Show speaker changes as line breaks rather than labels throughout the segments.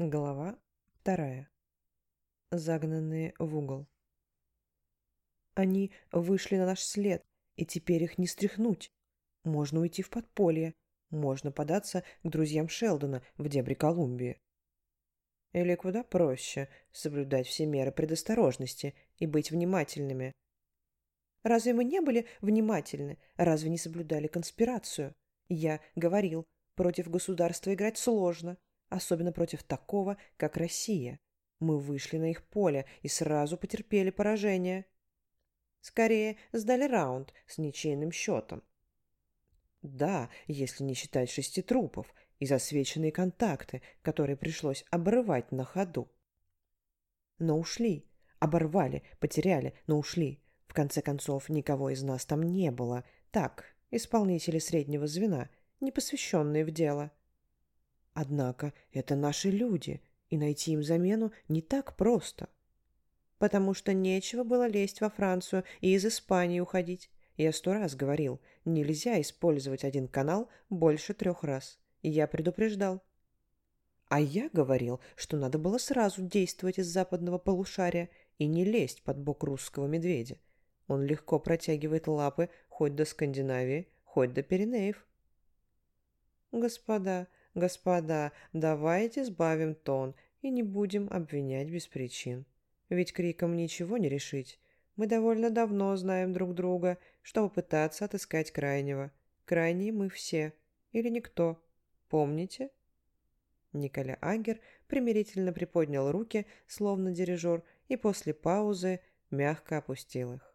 Глава вторая. Загнанные в угол. Они вышли на наш след, и теперь их не стряхнуть. Можно уйти в подполье, можно податься к друзьям Шелдона в дебри Колумбии. Или куда проще соблюдать все меры предосторожности и быть внимательными. Разве мы не были внимательны? Разве не соблюдали конспирацию? Я говорил, против государства играть сложно – особенно против такого, как Россия. Мы вышли на их поле и сразу потерпели поражение. Скорее, сдали раунд с ничейным счетом. Да, если не считать шести трупов и засвеченные контакты, которые пришлось обрывать на ходу. Но ушли. Оборвали, потеряли, но ушли. В конце концов, никого из нас там не было. Так, исполнители среднего звена, не посвященные в дело. Однако это наши люди, и найти им замену не так просто. Потому что нечего было лезть во Францию и из Испании уходить. Я сто раз говорил, нельзя использовать один канал больше трех раз. Я предупреждал. А я говорил, что надо было сразу действовать из западного полушария и не лезть под бок русского медведя. Он легко протягивает лапы хоть до Скандинавии, хоть до Пиренеев. Господа, «Господа, давайте сбавим тон и не будем обвинять без причин. Ведь криком ничего не решить. Мы довольно давно знаем друг друга, чтобы пытаться отыскать крайнего. Крайние мы все. Или никто. Помните?» Николя Агер примирительно приподнял руки, словно дирижер, и после паузы мягко опустил их.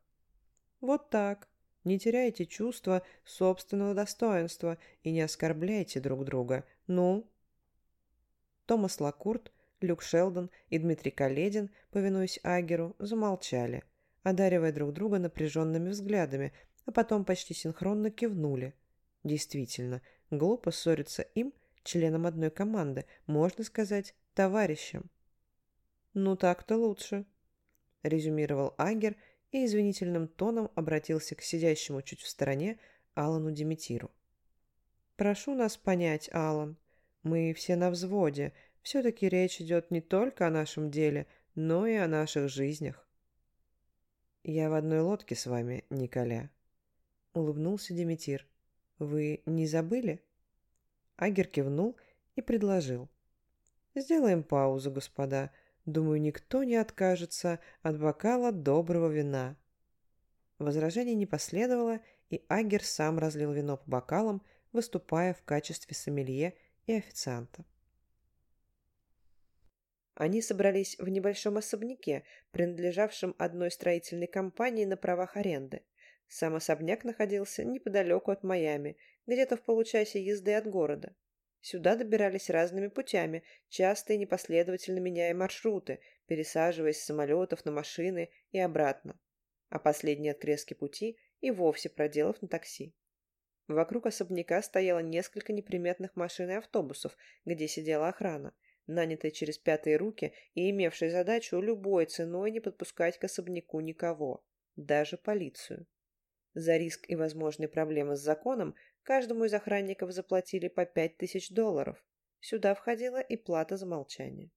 «Вот так. Не теряйте чувства собственного достоинства и не оскорбляйте друг друга. Ну?» Томас Лакурт, Люк Шелдон и Дмитрий Каледин, повинуясь Агеру, замолчали, одаривая друг друга напряженными взглядами, а потом почти синхронно кивнули. Действительно, глупо ссориться им, членам одной команды, можно сказать, товарищам. «Ну так-то лучше», — резюмировал Агер и извинительным тоном обратился к сидящему чуть в стороне Алану Демитиру. «Прошу нас понять, Алан. Мы все на взводе. Все-таки речь идет не только о нашем деле, но и о наших жизнях». «Я в одной лодке с вами, Николя», — улыбнулся Демитир. «Вы не забыли?» Агер кивнул и предложил. «Сделаем паузу, господа. Думаю, никто не откажется от бокала доброго вина». Возражений не последовало, и Агер сам разлил вино по бокалам, выступая в качестве сомелье и официанта. Они собрались в небольшом особняке, принадлежавшем одной строительной компании на правах аренды. Сам особняк находился неподалеку от Майами, где-то в получасе езды от города. Сюда добирались разными путями, часто и непоследовательно меняя маршруты, пересаживаясь с самолетов на машины и обратно. А последние отрезки пути и вовсе проделав на такси. Вокруг особняка стояло несколько неприметных машин и автобусов, где сидела охрана, нанятая через пятые руки и имевшая задачу любой ценой не подпускать к особняку никого, даже полицию. За риск и возможные проблемы с законом Каждому из охранников заплатили по пять тысяч долларов. Сюда входила и плата за молчание.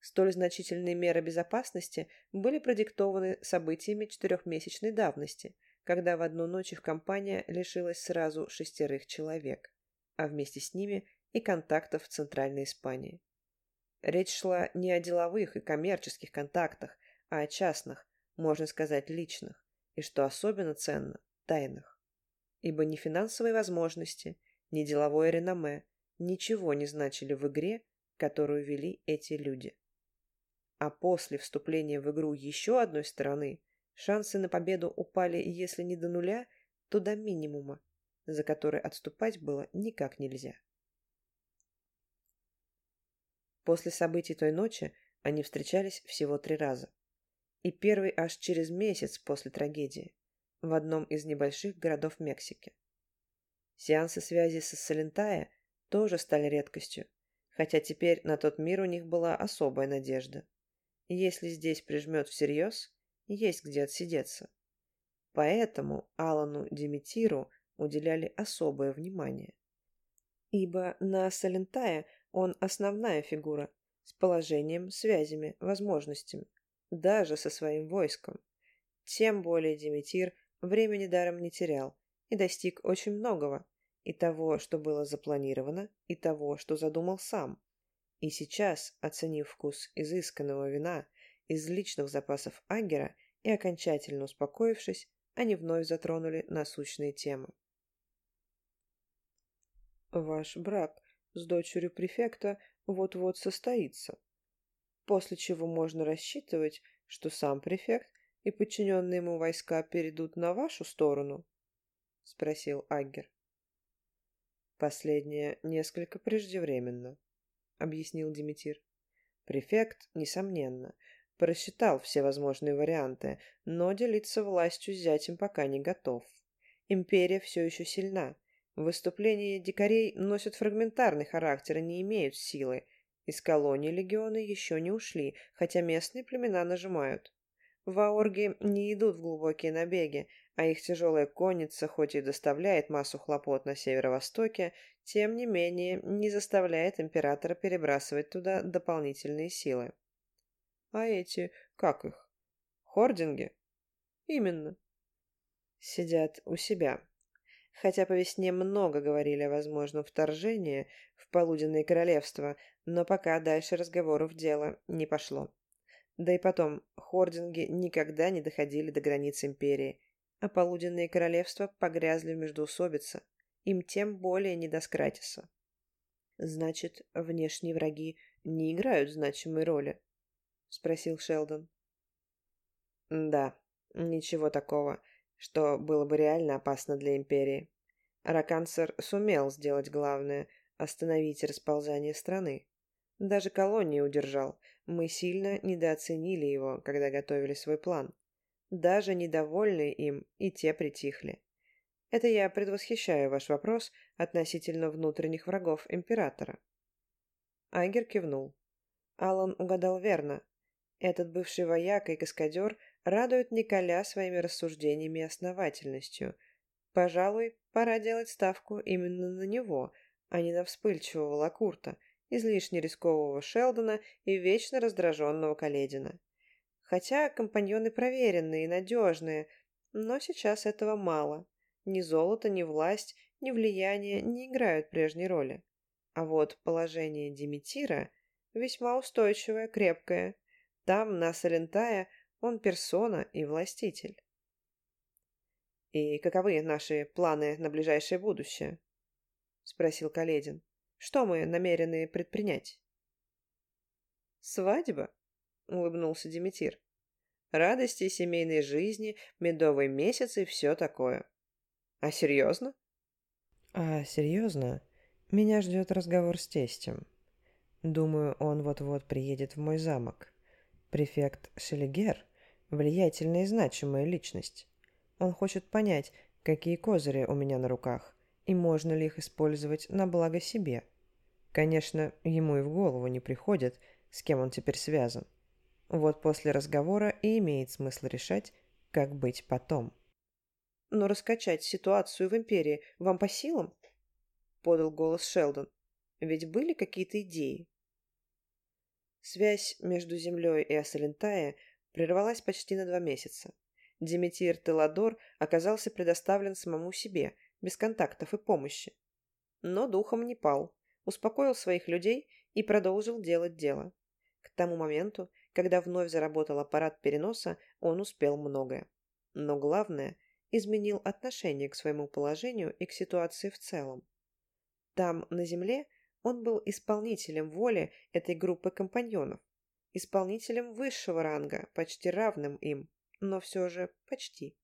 Столь значительные меры безопасности были продиктованы событиями четырехмесячной давности, когда в одну ночь их компания лишилась сразу шестерых человек, а вместе с ними и контактов в Центральной Испании. Речь шла не о деловых и коммерческих контактах, а о частных, можно сказать, личных, и, что особенно ценно, тайных ибо ни финансовые возможности, ни деловое реноме ничего не значили в игре, которую вели эти люди. А после вступления в игру еще одной стороны шансы на победу упали, если не до нуля, то до минимума, за который отступать было никак нельзя. После событий той ночи они встречались всего три раза. И первый аж через месяц после трагедии в одном из небольших городов Мексики. Сеансы связи со Салентая тоже стали редкостью, хотя теперь на тот мир у них была особая надежда. Если здесь прижмет всерьез, есть где отсидеться. Поэтому Алану Димитиру уделяли особое внимание. Ибо на Салентая Он основная фигура, с положением, связями, возможностями, даже со своим войском. Тем более Димитир времени даром не терял и достиг очень многого, и того, что было запланировано, и того, что задумал сам. И сейчас, оценив вкус изысканного вина из личных запасов Агера и окончательно успокоившись, они вновь затронули насущные темы. «Ваш брак с дочерью префекта вот-вот состоится, после чего можно рассчитывать, что сам префект и подчиненные ему войска перейдут на вашу сторону?» — спросил Аггер. «Последнее несколько преждевременно», — объяснил Димитир. «Префект, несомненно, просчитал все возможные варианты, но делиться властью с зятем пока не готов. Империя все еще сильна. Выступления дикарей носят фрагментарный характер и не имеют силы. Из колонии легионы еще не ушли, хотя местные племена нажимают. Ваорги не идут в глубокие набеги, а их тяжелая конница, хоть и доставляет массу хлопот на северо-востоке, тем не менее не заставляет императора перебрасывать туда дополнительные силы. А эти, как их? Хординги? Именно. Сидят у себя. Хотя по весне много говорили о возможном вторжении в полуденное королевство, но пока дальше разговоров дело не пошло. Да и потом, хординги никогда не доходили до границ империи, а полуденные королевства погрязли в междоусобице. Им тем более не до Скратиса. Значит, внешние враги не играют значимой роли. — спросил Шелдон. «Да, ничего такого, что было бы реально опасно для Империи. Ракансер сумел сделать главное — остановить расползание страны. Даже колонии удержал. Мы сильно недооценили его, когда готовили свой план. Даже недовольные им и те притихли. Это я предвосхищаю ваш вопрос относительно внутренних врагов Императора». Айгер кивнул. Алан угадал верно. Этот бывший вояка и каскадер радует Николя своими рассуждениями и основательностью. Пожалуй, пора делать ставку именно на него, а не на вспыльчивого Лакурта, излишне рискового Шелдона и вечно раздраженного Каледина. Хотя компаньоны проверенные и надежные, но сейчас этого мало. Ни золото, ни власть, ни влияние не играют прежней роли. А вот положение Димитира весьма устойчивое, крепкое – там, на Салентая, он персона и властитель. «И каковы наши планы на ближайшее будущее?» — спросил Каледин. «Что мы намерены предпринять?» «Свадьба?» — улыбнулся Димитир. «Радости семейной жизни, медовый месяц и все такое. А серьезно?» «А серьезно? Меня ждет разговор с тестем. Думаю, он вот-вот приедет в мой замок. Префект Шелигер – влиятельная и значимая личность. Он хочет понять, какие козыри у меня на руках, и можно ли их использовать на благо себе. Конечно, ему и в голову не приходит, с кем он теперь связан. Вот после разговора и имеет смысл решать, как быть потом. «Но раскачать ситуацию в Империи вам по силам?» — подал голос Шелдон. «Ведь были какие-то идеи?» Связь между Землей и Ассалентая прервалась почти на два месяца. Диметир Теладор оказался предоставлен самому себе, без контактов и помощи. Но духом не пал, успокоил своих людей и продолжил делать дело. К тому моменту, когда вновь заработал аппарат переноса, он успел многое. Но главное, изменил отношение к своему положению и к ситуации в целом. Там, на Земле, он был исполнителем воли этой группы компаньонов, исполнителем высшего ранга, почти равным им, но все же почти.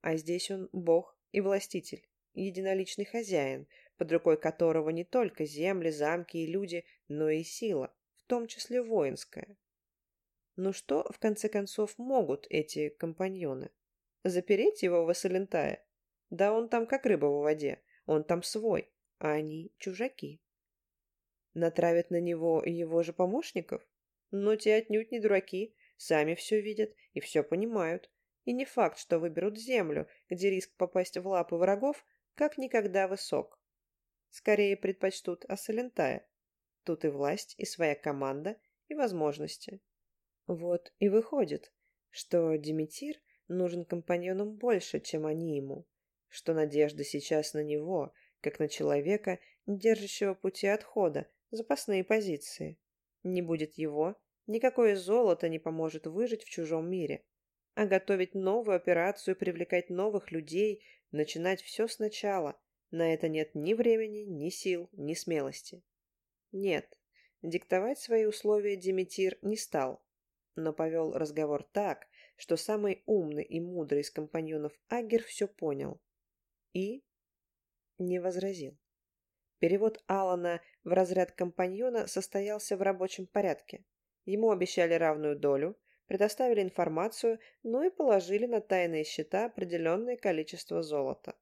А здесь он бог и властитель, единоличный хозяин, под рукой которого не только земли, замки и люди, но и сила, в том числе воинская. Но что, в конце концов, могут эти компаньоны? Запереть его в Ассалентае? Да он там как рыба в воде, он там свой, а они чужаки. Натравят на него его же помощников? Но те отнюдь не дураки, сами все видят и все понимают. И не факт, что выберут землю, где риск попасть в лапы врагов как никогда высок. Скорее предпочтут Ассалентая. Тут и власть, и своя команда, и возможности. Вот и выходит, что Димитир нужен компаньонам больше, чем они ему, что надежда сейчас на него, как на человека, держащего пути отхода, запасные позиции. Не будет его, никакое золото не поможет выжить в чужом мире. А готовить новую операцию, привлекать новых людей, начинать все сначала, на это нет ни времени, ни сил, ни смелости. Нет, диктовать свои условия Димитир не стал, но повел разговор так, что самый умный и мудрый из компаньонов Агер все понял и не возразил. Перевод Алана в разряд компаньона состоялся в рабочем порядке. Ему обещали равную долю, предоставили информацию, но и положили на тайные счета определенное количество золота.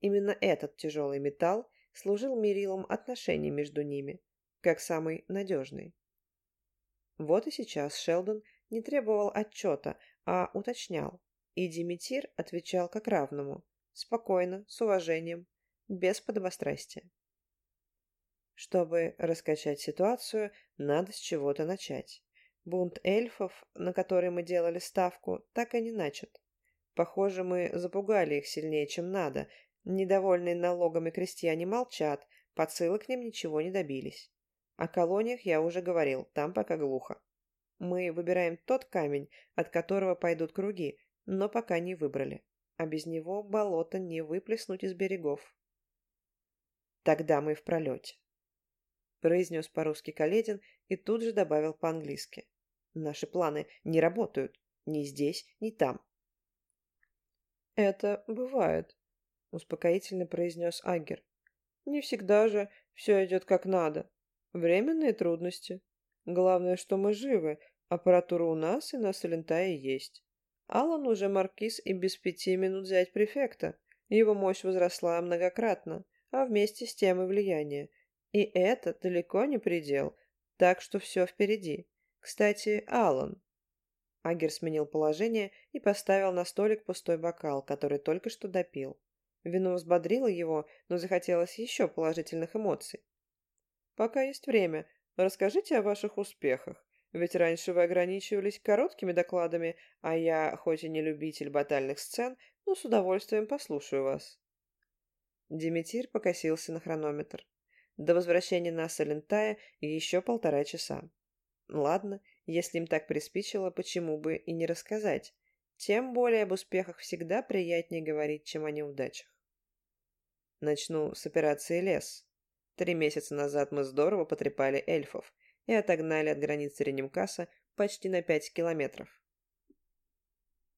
Именно этот тяжелый металл служил мерилом отношений между ними, как самый надежный. Вот и сейчас Шелдон не требовал отчета, а уточнял, и Димитир отвечал как равному, спокойно, с уважением, без подобострастия. Чтобы раскачать ситуацию, надо с чего-то начать. Бунт эльфов, на который мы делали ставку, так и не начат. Похоже, мы запугали их сильнее, чем надо. Недовольные налогами крестьяне молчат, подсылы к ним ничего не добились. О колониях я уже говорил, там пока глухо. Мы выбираем тот камень, от которого пойдут круги, но пока не выбрали. А без него болото не выплеснуть из берегов. Тогда мы в пролете. Произнес по-русски Каледин и тут же добавил по-английски. Наши планы не работают. Ни здесь, ни там. «Это бывает», — успокоительно произнес Агер. «Не всегда же все идет как надо. Временные трудности. Главное, что мы живы, аппаратура у нас и на Салентае есть. Алан уже маркиз и без пяти минут взять префекта. Его мощь возросла многократно, а вместе с тем и влияние. И это далеко не предел, так что все впереди. Кстати, Алан. Агер сменил положение и поставил на столик пустой бокал, который только что допил. Вино взбодрило его, но захотелось еще положительных эмоций. «Пока есть время, расскажите о ваших успехах, ведь раньше вы ограничивались короткими докладами, а я, хоть и не любитель батальных сцен, но с удовольствием послушаю вас». Димитир покосился на хронометр. До возвращения на Салентая еще полтора часа. Ладно, если им так приспичило, почему бы и не рассказать? Тем более об успехах всегда приятнее говорить, чем о неудачах. Начну с операции «Лес». Три месяца назад мы здорово потрепали эльфов и отогнали от границы Ренемкаса почти на пять километров.